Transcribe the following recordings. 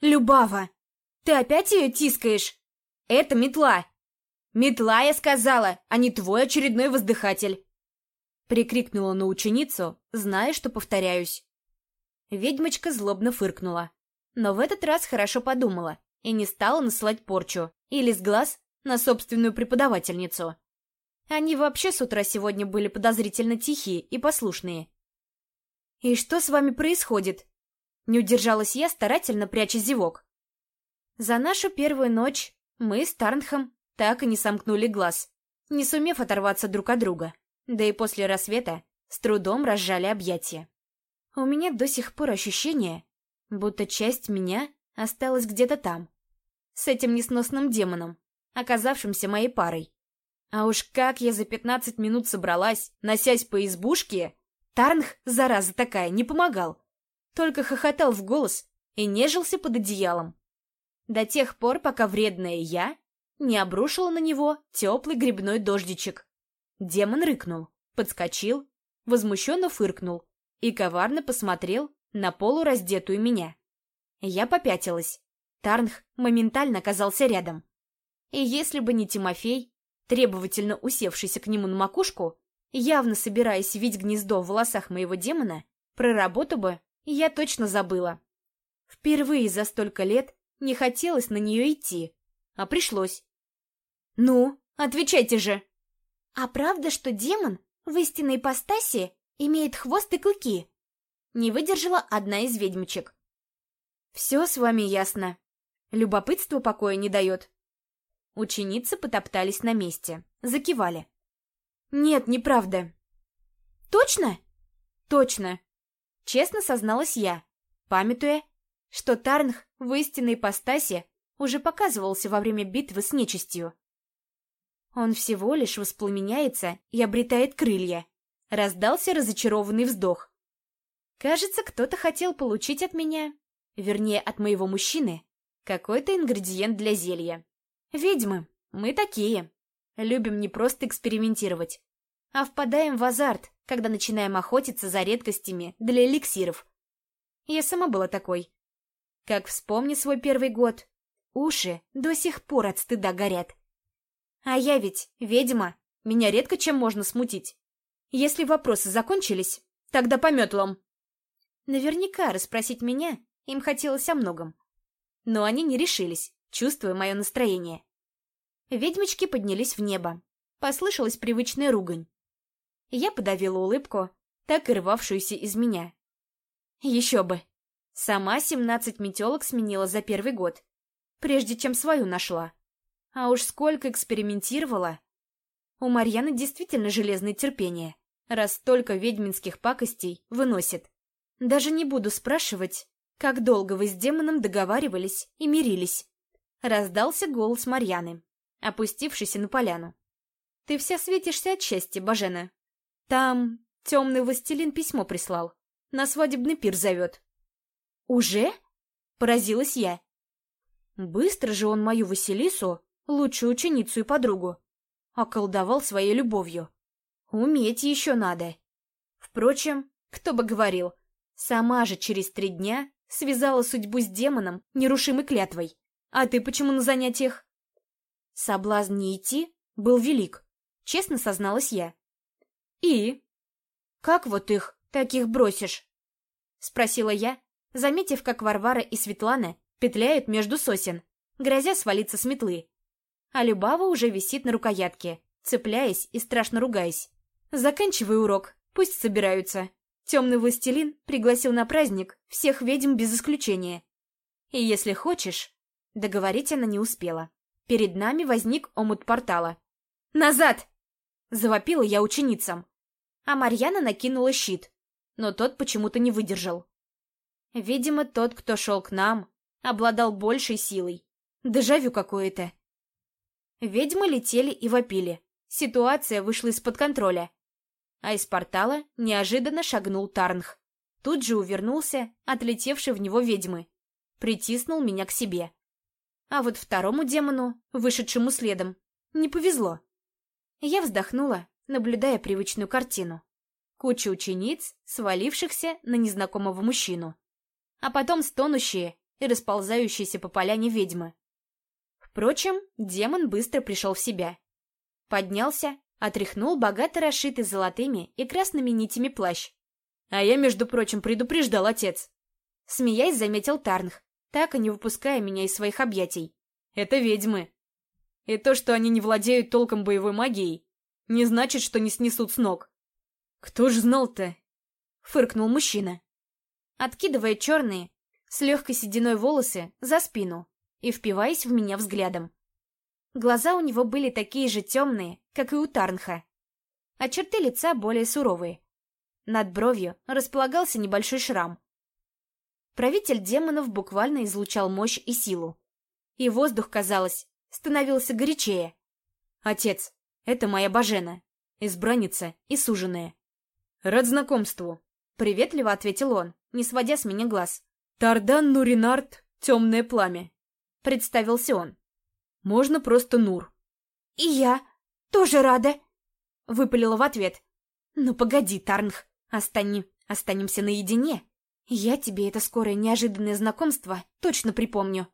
«Любава, ты опять ее тискаешь? Это метла!» «Метла, я сказала, а не твой очередной воздыхатель!» Прикрикнула на ученицу, зная, что повторяюсь. Ведьмочка злобно фыркнула. Но в этот раз хорошо подумала и не стала насылать порчу или с глаз на собственную преподавательницу. Они вообще с утра сегодня были подозрительно тихие и послушные. «И что с вами происходит?» Не удержалась я, старательно пряча зевок. За нашу первую ночь мы с Тарнхом так и не сомкнули глаз, не сумев оторваться друг от друга. Да и после рассвета с трудом разжали объятия. У меня до сих пор ощущение, будто часть меня осталась где-то там, с этим несносным демоном, оказавшимся моей парой. А уж как я за пятнадцать минут собралась, носясь по избушке, Тарнх, зараза такая, не помогал. Только хохотал в голос и нежился под одеялом. До тех пор, пока вредная я не обрушила на него теплый грибной дождичек. Демон рыкнул, подскочил, возмущенно фыркнул и коварно посмотрел на полураздетую меня. Я попятилась. Тарнх моментально оказался рядом. И если бы не Тимофей, требовательно усевшийся к нему на макушку, явно собираясь видеть гнездо в волосах моего демона, про работу бы я точно забыла. Впервые за столько лет не хотелось на нее идти, а пришлось. «Ну, отвечайте же!» «А правда, что демон в истинной ипостаси имеет хвост и клыки?» Не выдержала одна из ведьмочек. «Все с вами ясно. Любопытство покоя не дает». Ученицы потоптались на месте, закивали. «Нет, неправда». «Точно?» «Точно», — честно созналась я, памятуя, что Тарнх в истинной ипостаси уже показывался во время битвы с нечистью. Он всего лишь воспламеняется и обретает крылья. Раздался разочарованный вздох. Кажется, кто-то хотел получить от меня, вернее, от моего мужчины, какой-то ингредиент для зелья. Ведьмы, мы такие. Любим не просто экспериментировать, а впадаем в азарт, когда начинаем охотиться за редкостями для эликсиров. Я сама была такой. Как вспомню свой первый год, уши до сих пор от стыда горят. А я ведь ведьма, меня редко чем можно смутить. Если вопросы закончились, тогда по метлам. Наверняка расспросить меня им хотелось о многом. Но они не решились, чувствуя мое настроение. Ведьмочки поднялись в небо. Послышалась привычная ругань. Я подавила улыбку, так и рвавшуюся из меня. Еще бы. Сама семнадцать метелок сменила за первый год, прежде чем свою нашла. А уж сколько экспериментировала. У Марьяны действительно железное терпение, раз столько ведьминских пакостей выносит. Даже не буду спрашивать, как долго вы с демоном договаривались и мирились. Раздался голос Марьяны, опустившийся на поляну. Ты вся светишься от счастья, Бажена. Там темный властелин письмо прислал. На свадебный пир зовет. Уже? Поразилась я. Быстро же он мою Василису лучшую ученицу и подругу, околдовал своей любовью. Уметь еще надо. Впрочем, кто бы говорил, сама же через три дня связала судьбу с демоном нерушимой клятвой. А ты почему на занятиях? Соблазн не идти был велик, честно созналась я. И? Как вот их, таких бросишь? Спросила я, заметив, как Варвара и Светлана петляют между сосен, грозя свалиться с метлы а Любава уже висит на рукоятке, цепляясь и страшно ругаясь. Заканчивай урок, пусть собираются. Темный властелин пригласил на праздник всех ведьм без исключения. И если хочешь... Договорить она не успела. Перед нами возник омут портала. «Назад!» — завопила я ученицам. А Марьяна накинула щит, но тот почему-то не выдержал. Видимо, тот, кто шел к нам, обладал большей силой. Дежавю какое-то. Ведьмы летели и вопили. Ситуация вышла из-под контроля. А из портала неожиданно шагнул Тарнх. Тут же увернулся, отлетевший в него ведьмы. Притиснул меня к себе. А вот второму демону, вышедшему следом, не повезло. Я вздохнула, наблюдая привычную картину. Куча учениц, свалившихся на незнакомого мужчину. А потом стонущие и расползающиеся по поляне ведьмы. Впрочем, демон быстро пришел в себя. Поднялся, отряхнул богато расшитый золотыми и красными нитями плащ. А я, между прочим, предупреждал отец. Смеясь, заметил Тарнх, так и не выпуская меня из своих объятий. Это ведьмы. И то, что они не владеют толком боевой магией, не значит, что не снесут с ног. Кто ж знал-то? Фыркнул мужчина. Откидывая черные, с легкой сединой волосы за спину и впиваясь в меня взглядом. Глаза у него были такие же темные, как и у Тарнха, а черты лица более суровые. Над бровью располагался небольшой шрам. Правитель демонов буквально излучал мощь и силу. И воздух, казалось, становился горячее. «Отец, это моя Бажена, избранница и суженая». «Рад знакомству», — приветливо ответил он, не сводя с меня глаз. «Тардан Нуринард, темное пламя», — представился он. «Можно просто Нур». «И я тоже рада», — выпалила в ответ. «Ну погоди, Тарнх, остани... останемся наедине. Я тебе это скорое неожиданное знакомство точно припомню.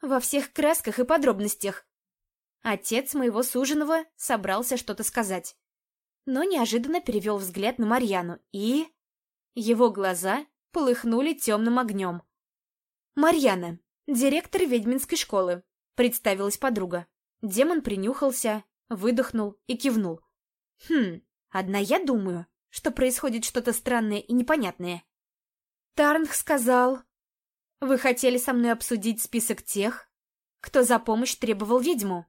Во всех красках и подробностях». Отец моего суженого собрался что-то сказать, но неожиданно перевел взгляд на Марьяну и... Его глаза полыхнули темным огнем. «Марьяна, директор ведьминской школы», — представилась подруга. Демон принюхался, выдохнул и кивнул. «Хм, одна я думаю, что происходит что-то странное и непонятное». Тарнх сказал, «Вы хотели со мной обсудить список тех, кто за помощь требовал ведьму?»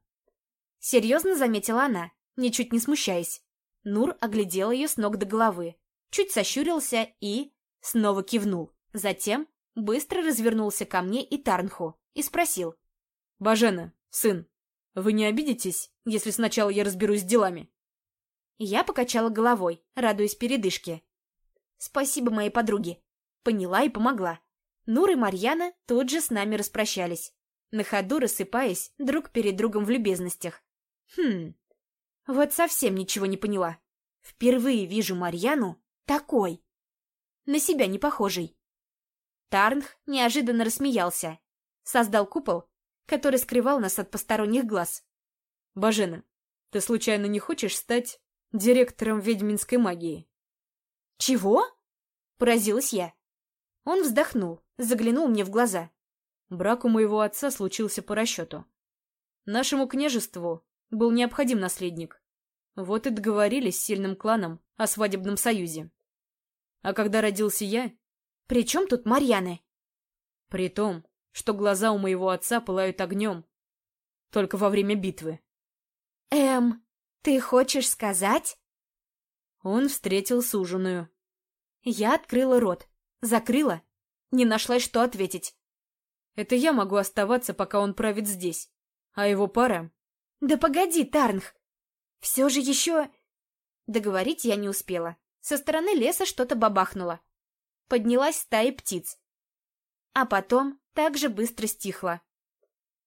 Серьезно заметила она, ничуть не смущаясь. Нур оглядел ее с ног до головы, чуть сощурился и... снова кивнул. Затем быстро развернулся ко мне и Тарнху и спросил. «Бажена, сын, вы не обидитесь, если сначала я разберусь с делами?» Я покачала головой, радуясь передышке. «Спасибо моей подруге. Поняла и помогла». Нур и Марьяна тут же с нами распрощались, на ходу рассыпаясь друг перед другом в любезностях. Хм, вот совсем ничего не поняла. Впервые вижу Марьяну такой. На себя не похожей. Тарнх неожиданно рассмеялся. Создал купол, который скрывал нас от посторонних глаз. «Бажена, ты случайно не хочешь стать директором ведьминской магии?» «Чего?» — поразилась я. Он вздохнул, заглянул мне в глаза. Брак у моего отца случился по расчету. Нашему княжеству был необходим наследник. Вот и договорились с сильным кланом о свадебном союзе. А когда родился я... При чем тут Марьяны? При том, что глаза у моего отца пылают огнем. Только во время битвы. Эм, ты хочешь сказать? Он встретил суженую. Я открыла рот, закрыла, не нашлась, что ответить. Это я могу оставаться, пока он правит здесь, а его пара «Да погоди, Тарнх! Все же еще...» Договорить я не успела. Со стороны леса что-то бабахнуло. Поднялась стая птиц. А потом так же быстро стихло.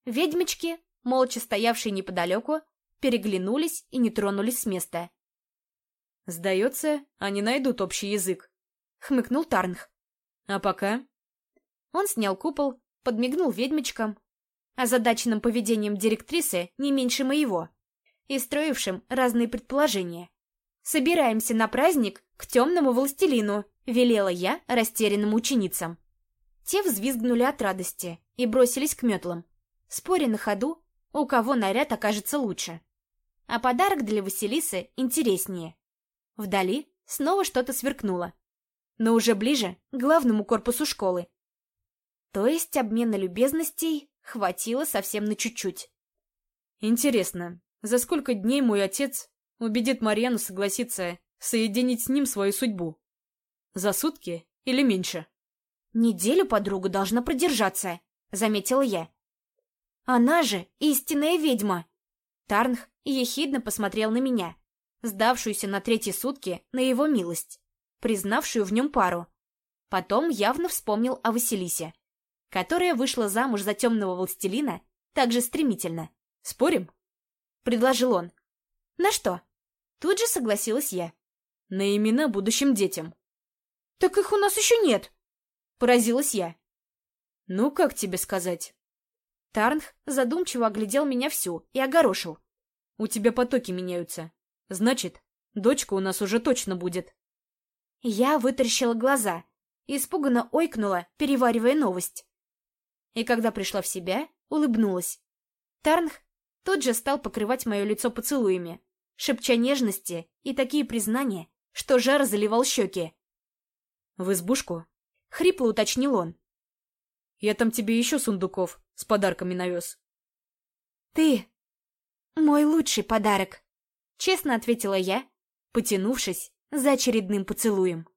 Ведьмочки, молча стоявшие неподалеку, переглянулись и не тронулись с места. «Сдается, они найдут общий язык», — хмыкнул Тарнх. «А пока...» Он снял купол, подмигнул ведьмочкам, озадаченным поведением директрисы не меньше моего, и строившим разные предположения. «Собираемся на праздник к темному властелину», — велела я растерянным ученицам. Те взвизгнули от радости и бросились к метлам, споря на ходу, у кого наряд окажется лучше. А подарок для Василисы интереснее. Вдали снова что-то сверкнуло, но уже ближе к главному корпусу школы. То есть обмена любезностей Хватило совсем на чуть-чуть. Интересно, за сколько дней мой отец убедит Марьяну согласиться соединить с ним свою судьбу? За сутки или меньше? Неделю подруга должна продержаться, заметила я. Она же истинная ведьма. Тарнх ехидно посмотрел на меня, сдавшуюся на третьи сутки на его милость, признавшую в нем пару. Потом явно вспомнил о Василисе которая вышла замуж за темного властелина так же стремительно. «Спорим?» — предложил он. «На что?» Тут же согласилась я. «На имена будущим детям». «Так их у нас еще нет!» — поразилась я. Ну, как тебе сказать? Тарнх задумчиво оглядел меня всю и огорошил. У тебя потоки меняются. Значит, дочка у нас уже точно будет. Я вытаращила глаза, испуганно ойкнула, переваривая новость. И когда пришла в себя, улыбнулась. Тарнх тут же стал покрывать мое лицо поцелуями, шепча нежности и такие признания, что жар заливал щеки. «В избушку?» — хрипло уточнил он. «Я там тебе еще сундуков с подарками навез». «Ты мой лучший подарок», — честно ответила я, потянувшись за очередным поцелуем.